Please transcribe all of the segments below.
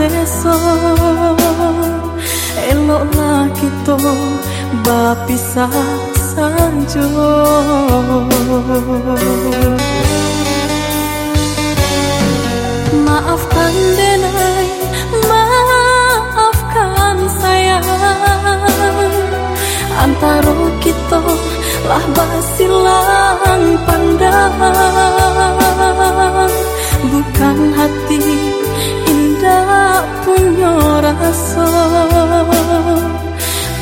seso Eloklah kita Bapisah sanjo Maafkan denai Maafkan sayang. Antara lah basilan pandang. Bukan hati indah punya rasa.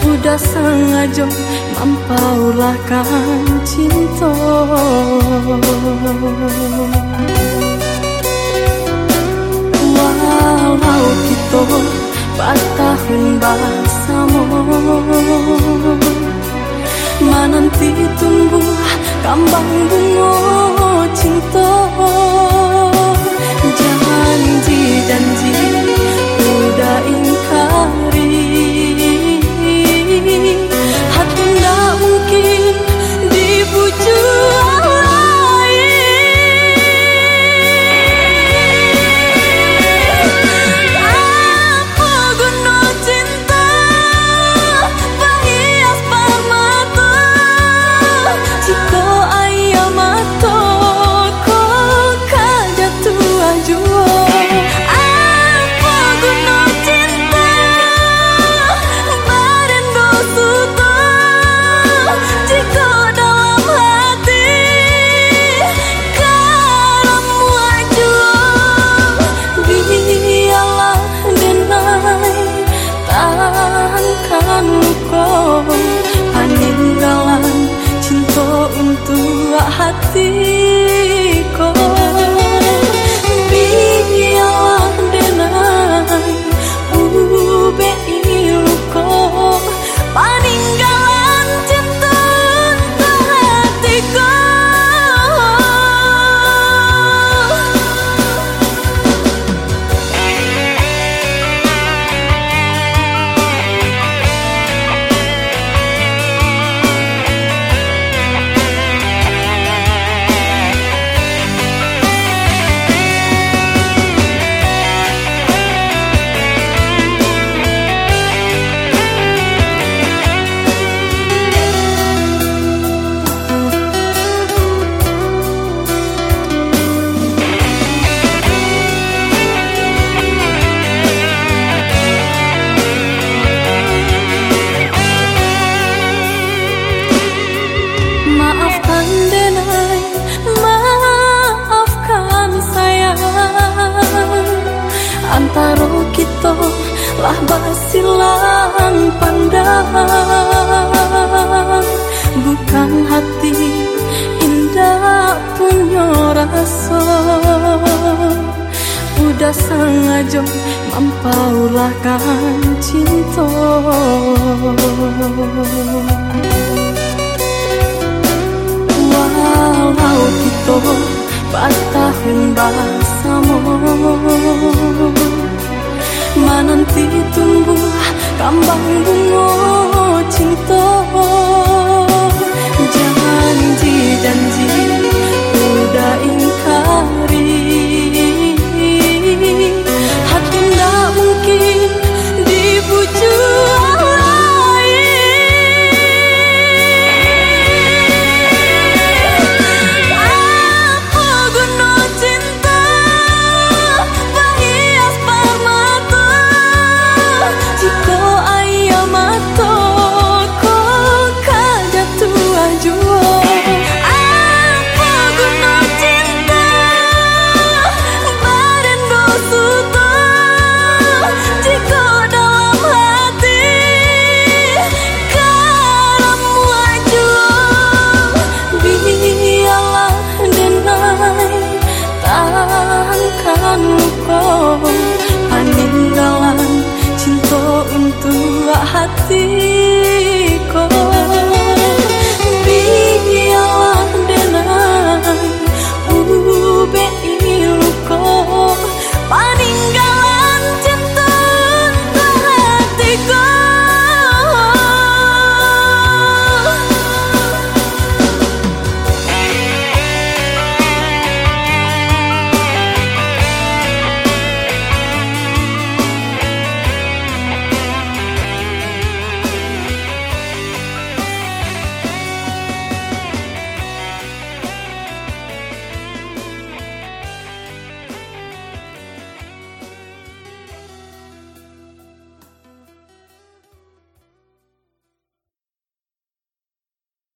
Udah sengaja mampaulahkan cinta. Walau kita batahun bersama Menanti tumbuh kambang bunga cinta untuk Antara kita lah basilan pandang. Bukan hati indah punya rasa. Udah sengaja mampaulahkan cinta. Walau kita batahun bersama Menanti tumbuh kambang bunga cinta hilangkan kau Paninggalan cinta untuk hati.